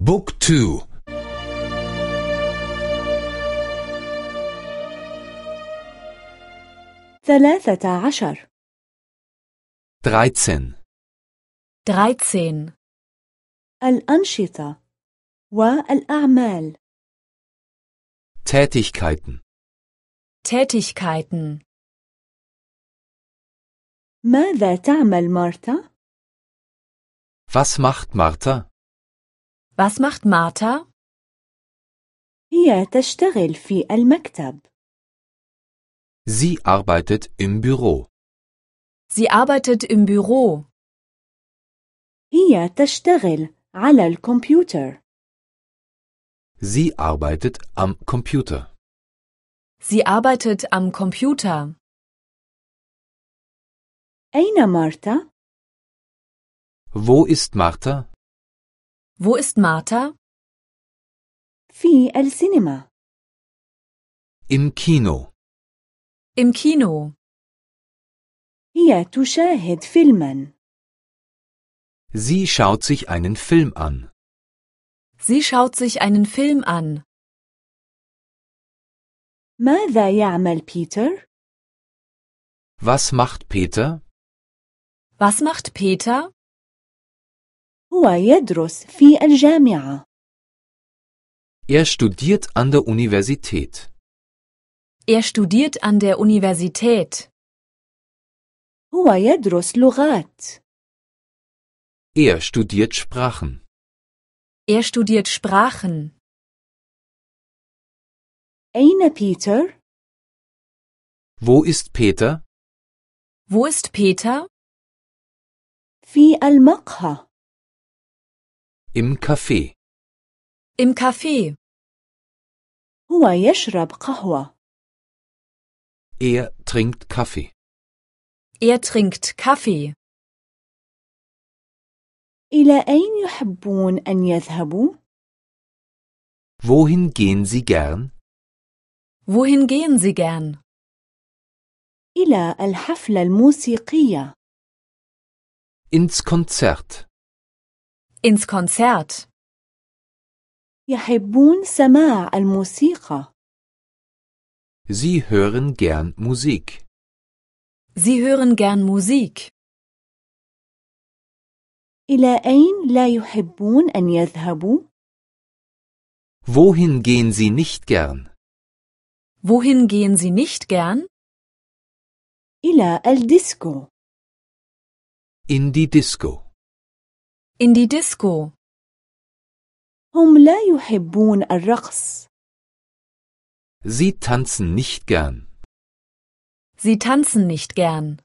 بوك تو. ثلاثة عشر. درائتسن درائتسن الأنشطة والأعمال. تاتيكايتن تاتيكايتن ماذا تعمل مارتا؟ Was macht Martha? Was macht Martha? هي تشتغل في المكتب Sie arbeitet im Büro. Sie arbeitet im Büro. هي تشتغل على الكمبيوتر Sie arbeitet am Computer. Sie arbeitet am Computer. أين مارتا؟ Wo ist Martha? Wo ist Martha? في السينما Im Kino. Im Kino. هي تشاهد فيلما Sie schaut sich einen Film an. Sie schaut sich einen Film an. ماذا يعمل بيتر؟ Was macht Peter? Was macht Peter? هو يدرس في الجامعة Er studiert an der Universität. Er studiert an der Universität. هو يدرس لغات Er studiert Sprachen. Er studiert Sprachen. أين بيتر؟ Wo ist Peter? Wo ist Peter? في المقهى Im Café. Im Café. هو يشرب قهوة Er trinkt Kaffee. Er trinkt Kaffee. إلى أين يحبون أن يذهبوا؟ Wohin gehen Sie gern? Wohin gehen Sie gern? إلى الحفلة الموسيقية Ins Konzert. Ins Konzert. يحبون سماع الموسيقى Sie hören gern Musik. Sie hören gern Musik. إلى أين لا يحبون أن يذهبوا؟ Wohin gehen Sie nicht gern? Wohin gehen Sie nicht gern? إلى الديسكو In die Disco. In die Disco. هم لا يحبون الرقص Sie tanzen nicht gern. Sie tanzen nicht gern.